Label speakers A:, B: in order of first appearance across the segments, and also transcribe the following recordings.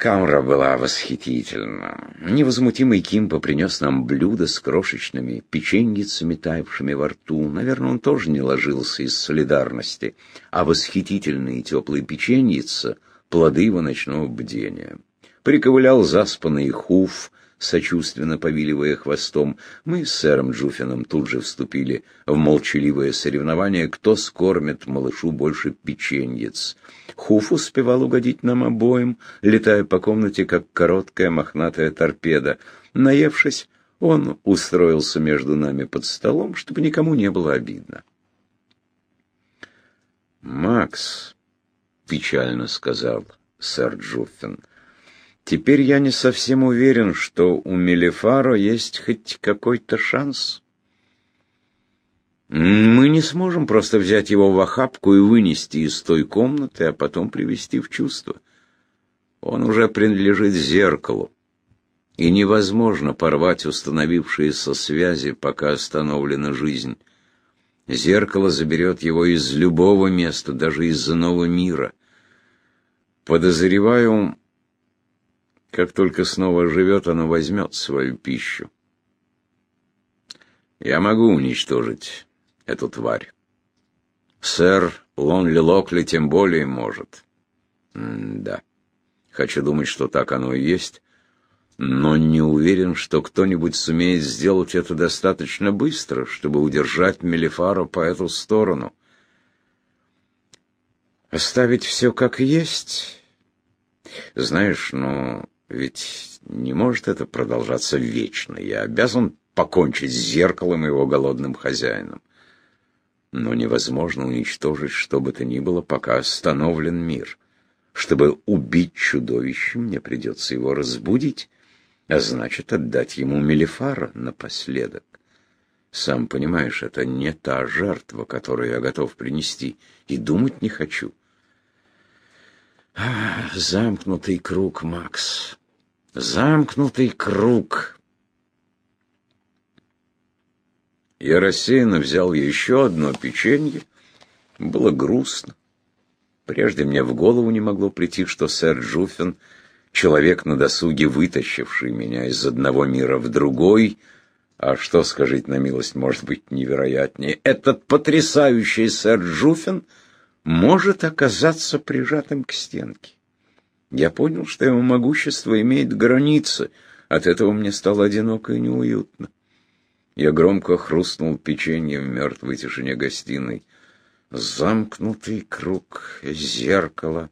A: Камра была восхитительна. Невозмутимый Кимпа принес нам блюдо с крошечными печеньицами, таявшими во рту. Наверное, он тоже не ложился из солидарности. А восхитительные теплые печеньица — плоды его ночного бдения. Приковылял заспанный хуф, сочувственно повиливая хвостом. Мы с сэром Джуфином тут же вступили в молчаливое соревнование, кто скормит малышу больше печеньец. Хуф успевал угодить нам обоим, летая по комнате, как короткая мохнатая торпеда. Наевшись, он устроился между нами под столом, чтобы никому не было обидно. «Макс», — печально сказал сэр Джуффин, — «теперь я не совсем уверен, что у Мелефаро есть хоть какой-то шанс». Мы не сможем просто взять его в охапку и вынести из той комнаты, а потом привести в чувство. Он уже принадлежит зеркалу, и невозможно порвать установившиеся связи, пока остановлена жизнь. Зеркало заберет его из любого места, даже из иного мира. Подозреваю, как только снова живет, оно возьмет свою пищу. Я могу уничтожить эту тварь. Сэр Лонли Локли тем более может. М да. Хочу думать, что так оно и есть, но не уверен, что кто-нибудь сумеет сделать это достаточно быстро, чтобы удержать Мелифару по эту сторону. Оставить все как есть? Знаешь, ну, ведь не может это продолжаться вечно. Я обязан покончить с зеркалом и его голодным хозяином но невозможно уничтожить что бы то ни было, пока остановлен мир. Чтобы убить чудовище, мне придется его разбудить, а значит, отдать ему Мелифара напоследок. Сам понимаешь, это не та жертва, которую я готов принести, и думать не хочу. А, замкнутый круг, Макс, замкнутый круг. Я рассеянно взял еще одно печенье. Было грустно. Прежде мне в голову не могло прийти, что сэр Джуффин — человек на досуге, вытащивший меня из одного мира в другой. А что, скажите на милость, может быть невероятнее? Этот потрясающий сэр Джуффин может оказаться прижатым к стенке. Я понял, что его могущество имеет границы. От этого мне стало одиноко и неуютно. Я громко хрустнул печеньем в мертвой тишине гостиной. Замкнутый круг, зеркало,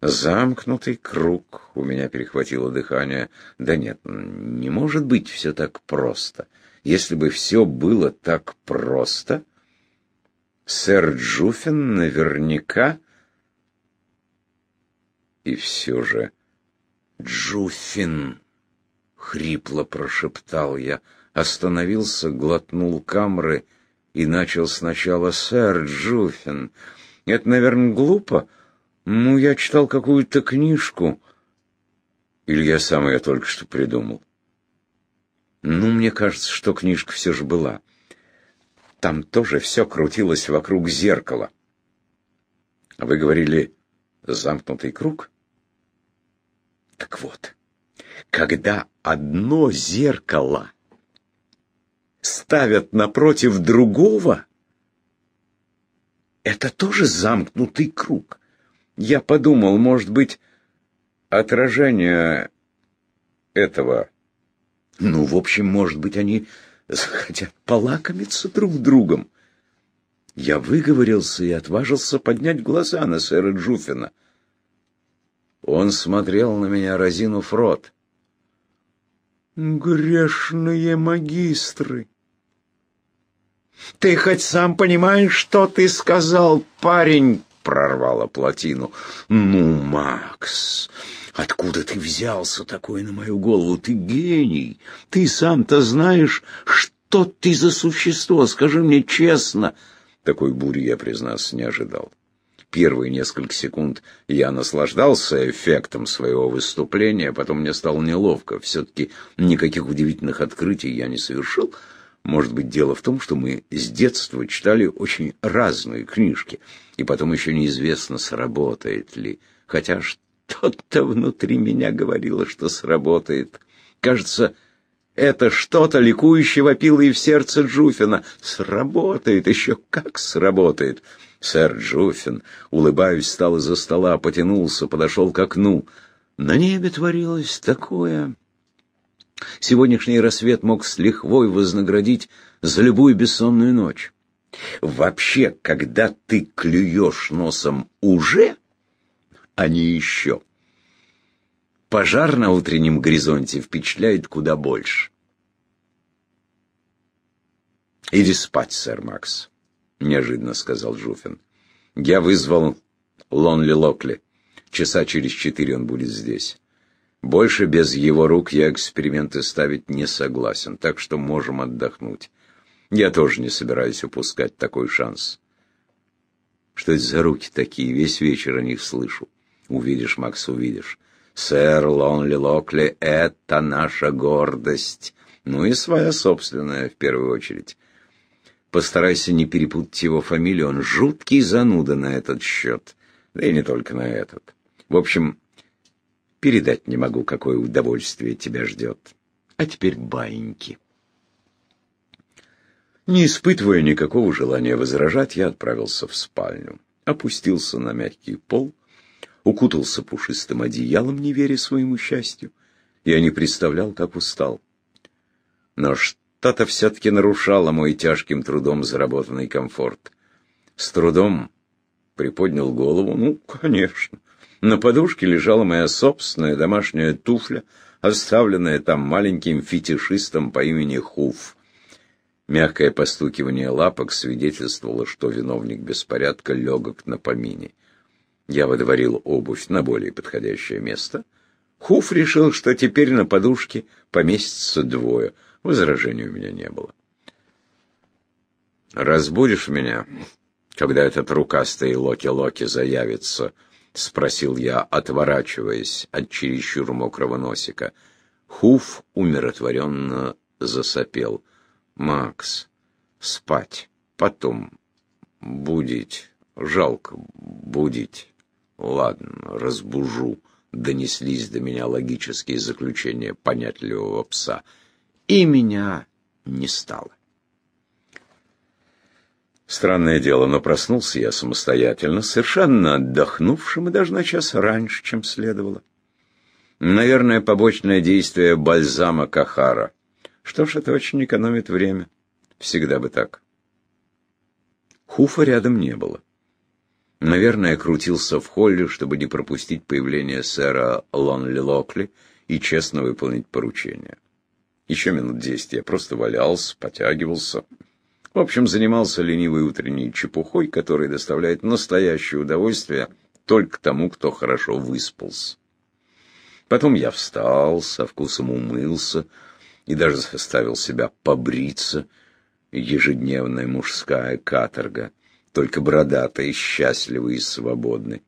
A: замкнутый круг. У меня перехватило дыхание. Да нет, не может быть все так просто. Если бы все было так просто, сэр Джуфин наверняка... И все же... Джуфин, хрипло прошептал я, — остановился, глотнул камры и начал сначала «Сэр Джуфин». Это, наверное, глупо. Ну, я читал какую-то книжку. Или я сам ее только что придумал. Ну, мне кажется, что книжка все же была. Там тоже все крутилось вокруг зеркала. Вы говорили «замкнутый круг»? Так вот, когда одно зеркало ставят напротив другого, это тоже замкнутый круг. Я подумал, может быть, отражение этого... Ну, в общем, может быть, они захотят полакомиться друг другом. Я выговорился и отважился поднять глаза на сэра Джуфина. Он смотрел на меня, разинув рот. «Грешные магистры!» «Ты хоть сам понимаешь, что ты сказал, парень?» — прорвала плотину. «Ну, Макс, откуда ты взялся такой на мою голову? Ты гений! Ты сам-то знаешь, что ты за существо? Скажи мне честно!» Такой бури я, признаться, не ожидал. Первые несколько секунд я наслаждался эффектом своего выступления, потом мне стало неловко. Все-таки никаких удивительных открытий я не совершил, может быть, дело в том, что мы с детства читали очень разные книжки, и потом еще неизвестно, сработает ли. Хотя Что-то внутри меня говорило, что сработает. Кажется, это что-то ликующе вопило и в сердце Джуфина. Сработает, еще как сработает. Сэр Джуфин, улыбаясь, встал из-за стола, потянулся, подошел к окну. На небе творилось такое... Сегодняшний рассвет мог с лихвой вознаградить за любую бессонную ночь. Вообще, когда ты клюешь носом уже, а не еще, пожар на утреннем горизонте впечатляет куда больше. «Иди спать, сэр Макс», — неожиданно сказал Жуфин. «Я вызвал Лонли Локли. Часа через четыре он будет здесь. Больше без его рук я эксперименты ставить не согласен, так что можем отдохнуть. Я тоже не собираюсь упускать такой шанс. Что это за руки такие? Весь вечер о них слышу. Увидишь, Макс, увидишь. Сэр Лонли Локли — это наша гордость. Ну и своя собственная, в первую очередь. Постарайся не перепутать его фамилию, он жуткий зануда на этот счет. Да и не только на этот. В общем, Передать не могу, какое удовольствие тебя ждет. А теперь баиньки. Не испытывая никакого желания возражать, я отправился в спальню. Опустился на мягкий пол, укутался пушистым одеялом, не веря своему счастью. Я не представлял, как устал. Но что-то все-таки нарушало мой тяжким трудом заработанный комфорт. С трудом приподнял голову. Ну, конечно. На подушке лежала моя собственная домашняя туфля, оставленная там маленьким фетишистом по имени Хуф. Мягкое постукивание лапок свидетельствовало, что виновник беспорядка легок на помине. Я выдворил обувь на более подходящее место. Хуф решил, что теперь на подушке поместится двое. Возражений у меня не было. «Разбудишь меня, когда этот рукастый Локи-Локи заявится?» — спросил я, отворачиваясь от чересчур мокрого носика. Хуф умиротворенно засопел. «Макс, спать, потом будить. Жалко будить. Ладно, разбужу». Донеслись до меня логические заключения понятливого пса. И меня не стало. Странное дело, но проснулся я самостоятельно, совершенно отдохнувшим и даже на час раньше, чем следовало. Наверное, побочное действие бальзама Кахара. Что ж, это очень экономит время. Всегда бы так. Хуфа рядом не было. Наверное, крутился в холле, чтобы не пропустить появление сэра Лонли Локли и честно выполнить поручение. Еще минут десять я просто валялся, потягивался, в общем, занимался ленивой утренней чепухой, которая доставляет настоящее удовольствие только тому, кто хорошо выспался. Потом я встал, со вкусом умылся и даже заставил себя побриться. Ежедневная мужская каторга, только бородатый, счастливый и свободный.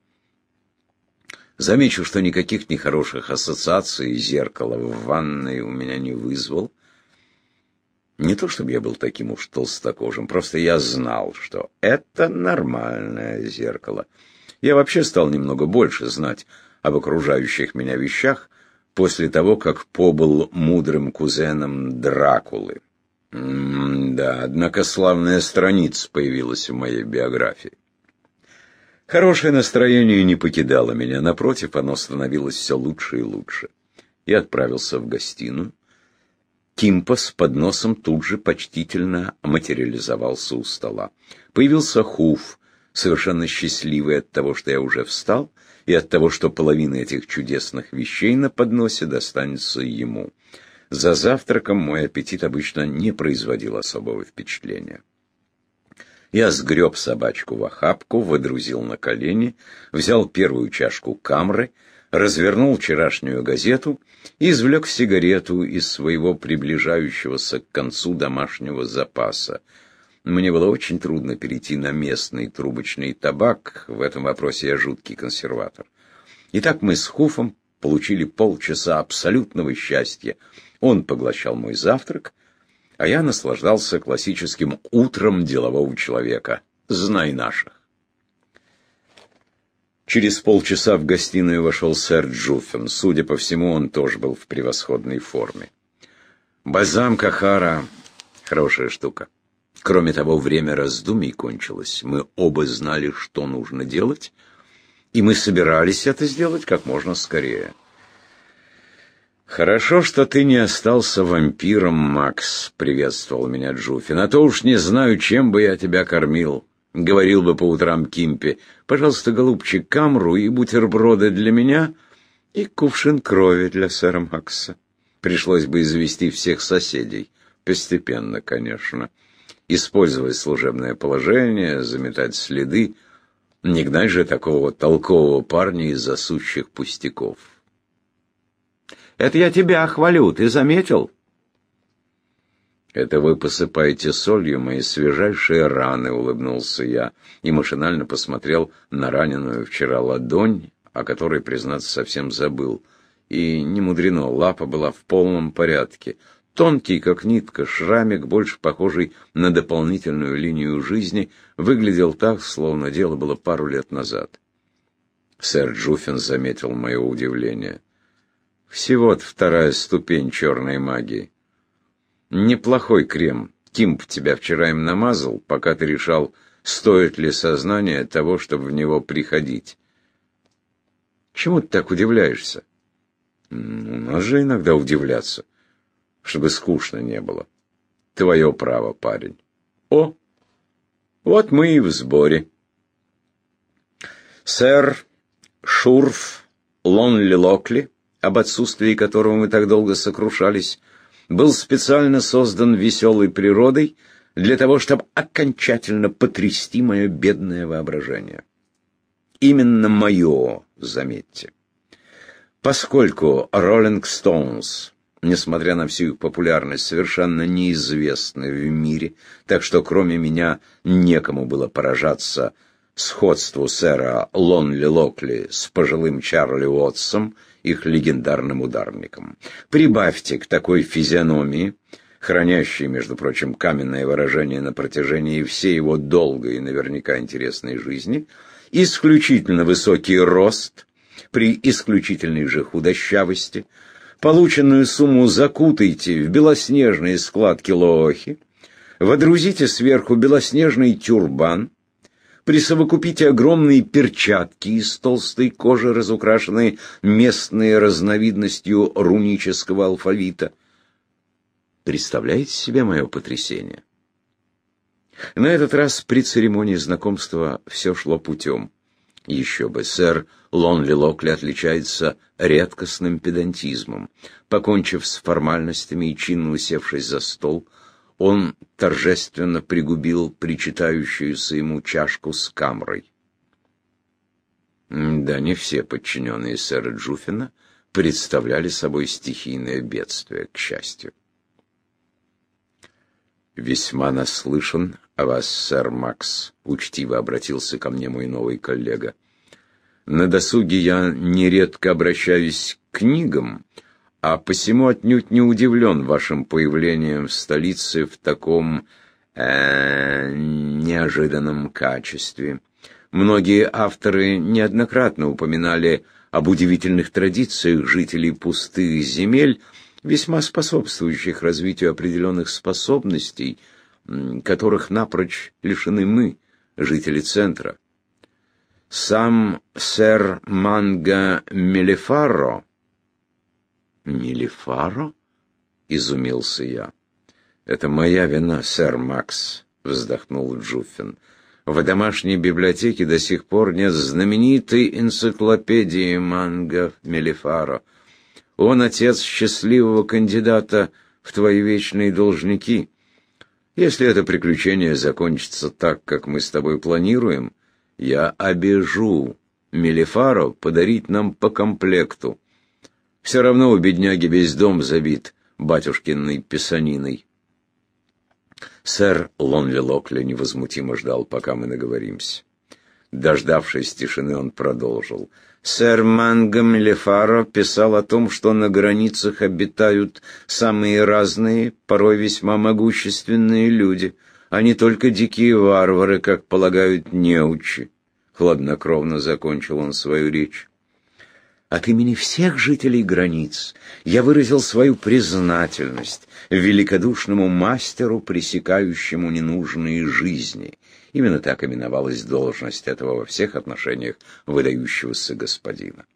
A: Замечу, что никаких нехороших ассоциаций зеркало в ванной у меня не вызвал. Не то чтобы я был таким уж толстокожим, просто я знал, что это нормальное зеркало. Я вообще стал немного больше знать об окружающих меня вещах после того, как побыл мудрым кузеном Дракулы. М да, однако славная страница появилась в моей биографии. Хорошее настроение не покидало меня, напротив, оно становилось все лучше и лучше. Я отправился в гостиную, Кимпа с подносом тут же почтительно материализовался у стола. Появился Хуф, совершенно счастливый от того, что я уже встал, и от того, что половина этих чудесных вещей на подносе достанется ему. За завтраком мой аппетит обычно не производил особого впечатления. Я сгреб собачку в охапку, водрузил на колени, взял первую чашку камры — развернул вчерашнюю газету и извлек сигарету из своего приближающегося к концу домашнего запаса. Мне было очень трудно перейти на местный трубочный табак, в этом вопросе я жуткий консерватор. Итак, мы с Хуфом получили полчаса абсолютного счастья. Он поглощал мой завтрак, а я наслаждался классическим утром делового человека. Знай наших. Через полчаса в гостиную вошел сэр Джуффин. Судя по всему, он тоже был в превосходной форме. Бальзам Кахара — хорошая штука. Кроме того, время раздумий кончилось. Мы оба знали, что нужно делать, и мы собирались это сделать как можно скорее. «Хорошо, что ты не остался вампиром, Макс», — приветствовал меня Джуфин. «А то уж не знаю, чем бы я тебя кормил». Говорил бы по утрам Кимпе, «Пожалуйста, голубчик, камру и бутерброды для меня, и кувшин крови для сэра Макса». Пришлось бы извести всех соседей. Постепенно, конечно. Использовать служебное положение, заметать следы. Не гнать же такого толкового парня из засущих пустяков. Это я тебя хвалю, ты заметил? Это вы посыпаете солью мои свежайшие раны, улыбнулся я и машинально посмотрел на раненую вчера ладонь, о которой, признаться, совсем забыл. И не мудрено, лапа была в полном порядке. Тонкий, как нитка, шрамик, больше похожий на дополнительную линию жизни, выглядел так, словно дело было пару лет назад. Сэр Джуффин заметил мое удивление. Всего-то вторая ступень черной магии. Неплохой крем. Кимп тебя вчера им намазал, пока ты решал, стоит ли сознание того, чтобы в него приходить. Чему ты так удивляешься? У нас же иногда удивляться, чтобы скучно не было. Твое право, парень. О, вот мы и в сборе. Сэр Шурф Лонли Локли об отсутствии которого мы так долго сокрушались, был специально создан веселой природой для того, чтобы окончательно потрясти мое бедное воображение. Именно мое, заметьте. Поскольку Rolling Stones, несмотря на всю их популярность, совершенно неизвестны в мире, так что кроме меня некому было поражаться сходству сэра Лонли Локли с пожилым Чарли Уотсом, их легендарным ударником. Прибавьте к такой физиономии, хранящей, между прочим, каменное выражение на протяжении всей его долгой и наверняка интересной жизни, исключительно высокий рост при исключительной же худощавости, полученную сумму закутайте в белоснежные складки лоохи, водрузите сверху белоснежный тюрбан, присовокупите огромные перчатки из толстой кожи, разукрашенные местной разновидностью рунического алфавита. Представляете себе мое потрясение? На этот раз при церемонии знакомства все шло путем. Еще бы, сэр Лонли Локли отличается редкостным педантизмом. Покончив с формальностями и чинно усевшись за стол, он торжественно пригубил причитающуюся ему чашку с камрой. Да, не все подчиненные сэра Джуфина представляли собой стихийное бедствие, к счастью. «Весьма наслышан о вас, сэр Макс», — учтиво обратился ко мне мой новый коллега. «На досуге я нередко обращаюсь к книгам, а посему отнюдь не удивлен вашим появлением в столице в таком э, неожиданном качестве. Многие авторы неоднократно упоминали об удивительных традициях жителей пустых земель, весьма способствующих развитию определенных способностей, которых напрочь лишены мы, жители центра. Сам сэр Манго Мелефаро «Мелифаро?» — изумился я. «Это моя вина, сэр Макс», — вздохнул Джуффин. «В домашней библиотеке до сих пор нет знаменитой энциклопедии манго Мелифаро. Он отец счастливого кандидата в твои вечные должники. Если это приключение закончится так, как мы с тобой планируем, я обижу Мелифаро подарить нам по комплекту. Все равно у бедняги весь дом забит батюшкиной писаниной. Сэр Лонли Локли невозмутимо ждал, пока мы наговоримся. Дождавшись тишины, он продолжил. Сэр Мангом Лефаро писал о том, что на границах обитают самые разные, порой весьма могущественные люди, а не только дикие варвары, как полагают неучи. хладнокровно закончил он свою речь. От имени всех жителей границ я выразил свою признательность великодушному мастеру, пресекающему ненужные жизни. Именно так именовалась должность этого во всех отношениях выдающегося господина.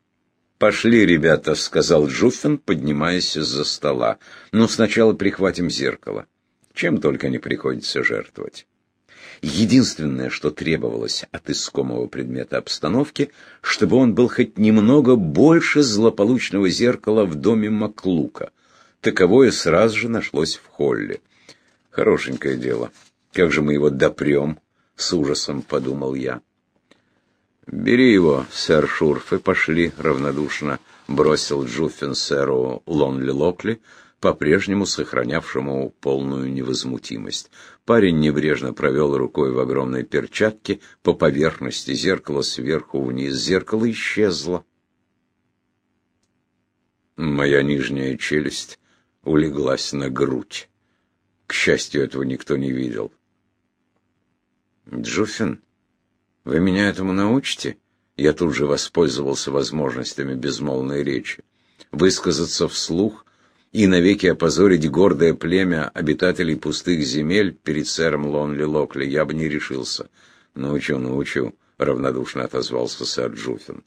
A: «Пошли, ребята», — сказал Джуффин, поднимаясь из-за стола. «Но сначала прихватим зеркало. Чем только не приходится жертвовать». Единственное, что требовалось от искомого предмета обстановки, чтобы он был хоть немного больше злополучного зеркала в доме Маклука. Таковое сразу же нашлось в холле. Хорошенькое дело. Как же мы его допрем? С ужасом подумал я. «Бери его, сэр Шурф, и пошли», — равнодушно бросил Джуффин сэру Лонли Локли, по-прежнему сохранявшему полную невозмутимость. Парень небрежно провел рукой в огромной перчатке по поверхности зеркала сверху вниз. Зеркало исчезло. Моя нижняя челюсть улеглась на грудь. К счастью, этого никто не видел. «Джуффин, вы меня этому научите?» Я тут же воспользовался возможностями безмолвной речи. Высказаться вслух и навеки опозорить гордое племя обитателей пустых земель перед сэром Лонли Локли я бы не решился. «Научу, научу», — равнодушно отозвался сэр Джуффин.